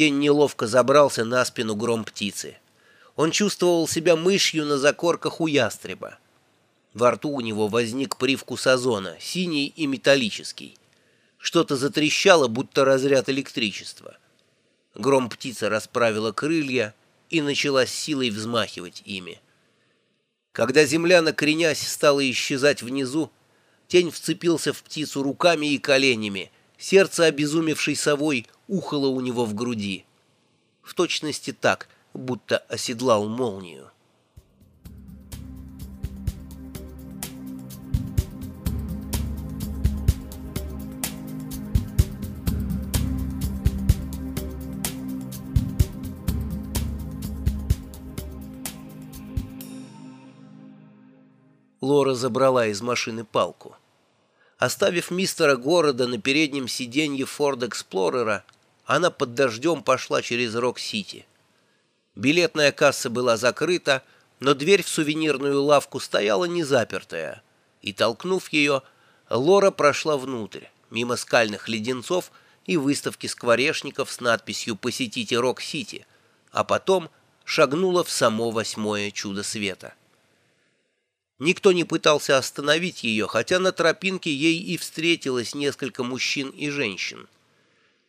Тень неловко забрался на спину гром птицы. Он чувствовал себя мышью на закорках у ястреба. Во рту у него возник привкус озона, синий и металлический. Что-то затрещало, будто разряд электричества. Гром птица расправила крылья и начала с силой взмахивать ими. Когда земля, накренясь, стала исчезать внизу, тень вцепился в птицу руками и коленями, сердце обезумевшей совой ухало у него в груди. В точности так, будто оседлал молнию. Лора забрала из машины палку. Оставив мистера Города на переднем сиденье Форд Эксплорера, она под дождем пошла через Рок-Сити. Билетная касса была закрыта, но дверь в сувенирную лавку стояла незапертая, и, толкнув ее, Лора прошла внутрь, мимо скальных леденцов и выставки скворечников с надписью «Посетите Рок-Сити», а потом шагнула в само восьмое чудо света. Никто не пытался остановить ее, хотя на тропинке ей и встретилось несколько мужчин и женщин.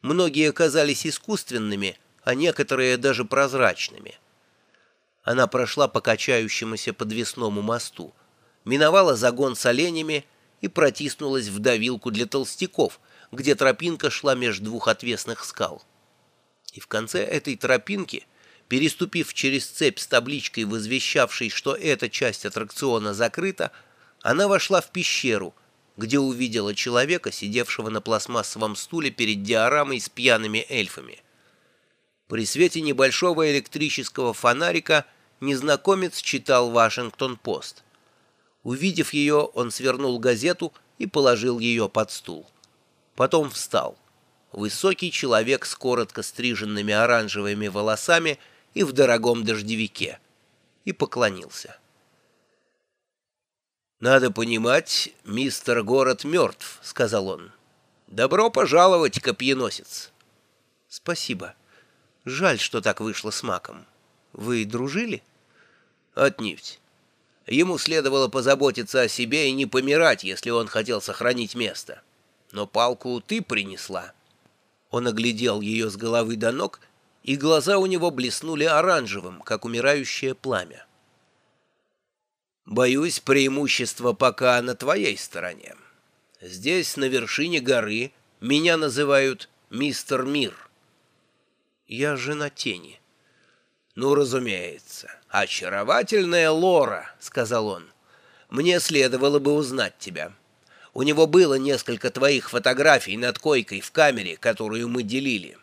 Многие оказались искусственными, а некоторые даже прозрачными. Она прошла по качающемуся подвесному мосту, миновала загон с оленями и протиснулась в давилку для толстяков, где тропинка шла между двух отвесных скал. И в конце этой тропинки Переступив через цепь с табличкой, возвещавшей, что эта часть аттракциона закрыта, она вошла в пещеру, где увидела человека, сидевшего на пластмассовом стуле перед диорамой с пьяными эльфами. При свете небольшого электрического фонарика незнакомец читал «Вашингтон-Пост». Увидев ее, он свернул газету и положил ее под стул. Потом встал. Высокий человек с коротко стриженными оранжевыми волосами – и в дорогом дождевике, и поклонился. «Надо понимать, мистер Город мертв», — сказал он. «Добро пожаловать, копьеносец». «Спасибо. Жаль, что так вышло с Маком. Вы дружили?» «Отнюдь. Ему следовало позаботиться о себе и не помирать, если он хотел сохранить место. Но палку ты принесла». Он оглядел ее с головы до ног и глаза у него блеснули оранжевым, как умирающее пламя. «Боюсь, преимущество пока на твоей стороне. Здесь, на вершине горы, меня называют мистер Мир. Я жена тени». «Ну, разумеется. Очаровательная Лора», — сказал он. «Мне следовало бы узнать тебя. У него было несколько твоих фотографий над койкой в камере, которую мы делили».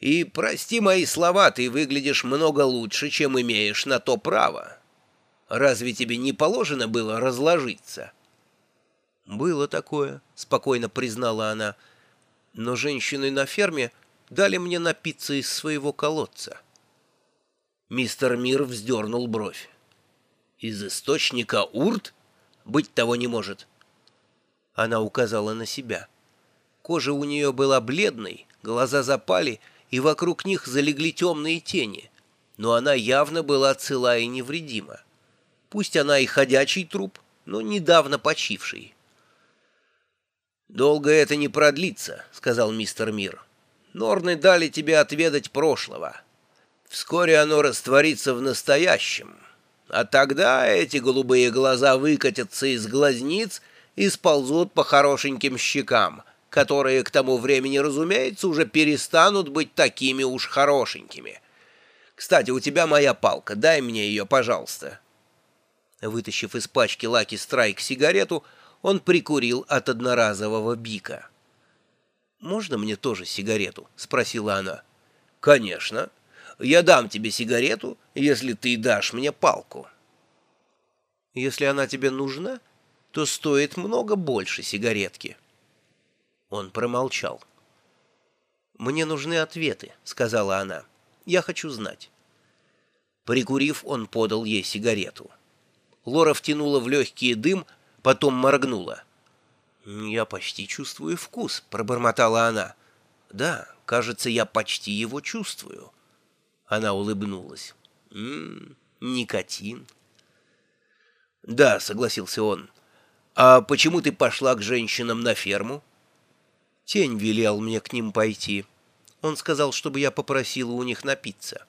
И, прости мои слова, ты выглядишь много лучше, чем имеешь на то право. Разве тебе не положено было разложиться?» «Было такое», — спокойно признала она. «Но женщины на ферме дали мне напиться из своего колодца». Мистер Мир вздернул бровь. «Из источника урт? Быть того не может». Она указала на себя. Кожа у нее была бледной, глаза запали, и вокруг них залегли темные тени, но она явно была цела и невредима. Пусть она и ходячий труп, но недавно почивший. «Долго это не продлится», — сказал мистер Мир. «Норны дали тебе отведать прошлого. Вскоре оно растворится в настоящем, а тогда эти голубые глаза выкатятся из глазниц и сползут по хорошеньким щекам» которые к тому времени, разумеется, уже перестанут быть такими уж хорошенькими. Кстати, у тебя моя палка, дай мне ее, пожалуйста». Вытащив из пачки Лаки Страйк сигарету, он прикурил от одноразового бика. «Можно мне тоже сигарету?» — спросила она. «Конечно. Я дам тебе сигарету, если ты дашь мне палку». «Если она тебе нужна, то стоит много больше сигаретки». Он промолчал. «Мне нужны ответы», — сказала она. «Я хочу знать». Прикурив, он подал ей сигарету. Лора втянула в легкий дым, потом моргнула. «Я почти чувствую вкус», — пробормотала она. Да, кажется, я почти его чувствую». Она улыбнулась. «М-м, никотин». «Да», — согласился он. «А почему ты пошла к женщинам на ферму?» «Тень велел мне к ним пойти. Он сказал, чтобы я попросила у них напиться».